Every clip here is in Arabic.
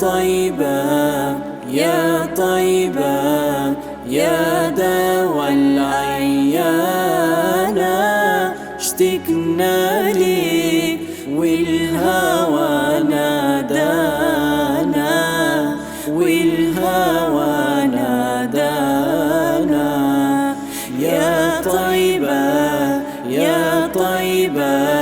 طيبة يا طيبة يا دوا العيانة اشتقنا لي والهوى نادانا والهوى نادانا. يا طيبة يا طيبة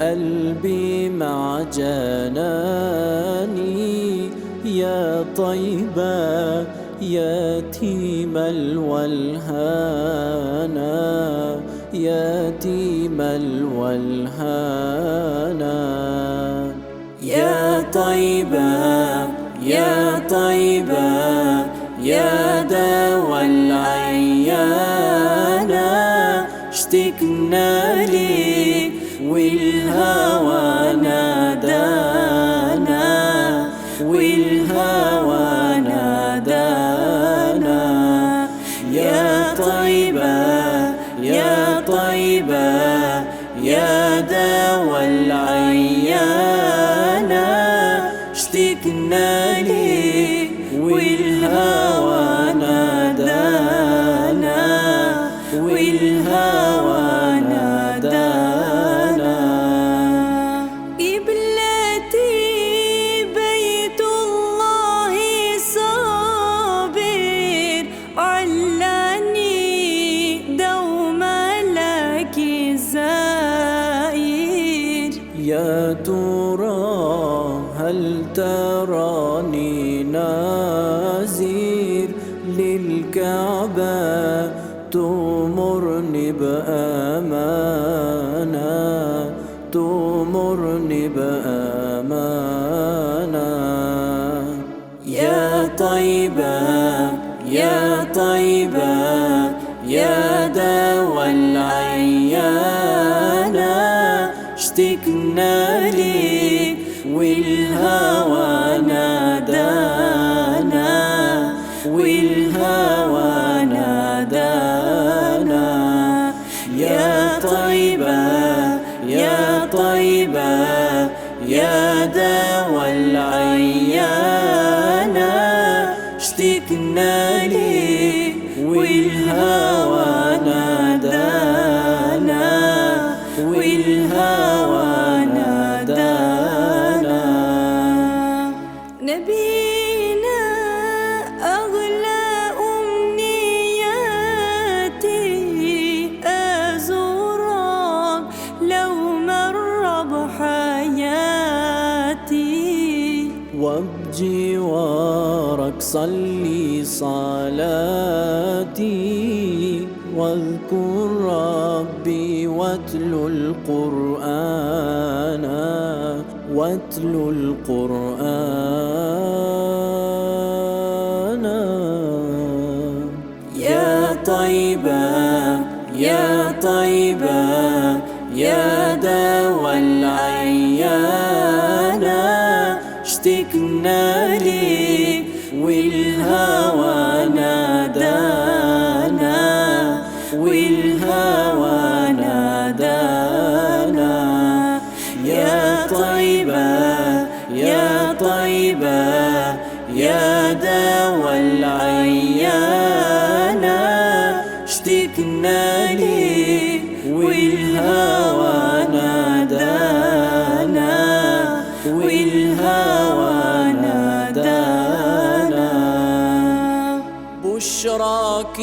قلبي مع جناني. يا طيبة يتيم الولهانا يتيم الولهانا يا طيبة يا طيبة يا دوا العيانة. اشتقنا لي والهوى نادانا والهوى نادانا. يا طيبة يا طيبة يا دوا العيانة اشتقنا لي يا ترى هل تراني نازير للكعبة؟ تمرني بأمانة تمرني بأمانة. يا طيبة يا طيبة يا دوا العيانة اشتقنا لي والهوى نادانا والهوى نادانا. يا طيبة يا طيبة يا دوا وبجوارك صلي صلاتي واذكر ربي واتلو القرآن واتلو القرآن. يا طيبة يا طيبة يا دوا العيانة اشتقنا لي والهوى نادانا والهوى نادانا. يا طيبة يا طيبة يا دوا العيانة اشتقنا لي. بشراك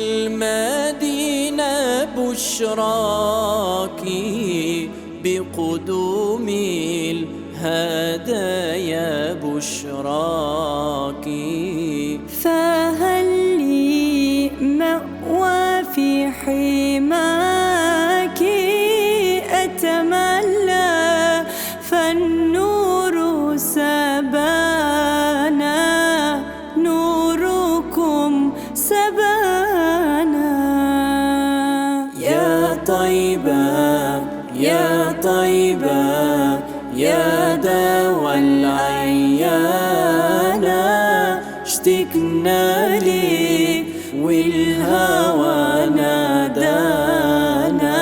المدينة بشراك بقدوم الهدايا بشراك طيبة يا طيبة يا دوا العيانا اشتكنا لي والهوى نادانا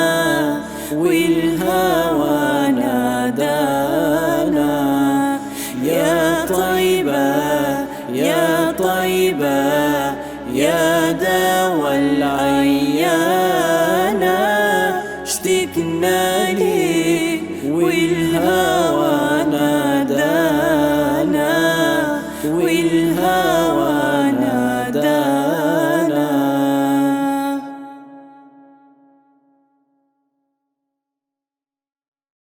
والهوى نادانا. يا طيبة يا طيبة يا دوا العيانا عيناني والهوى نادانا والهوى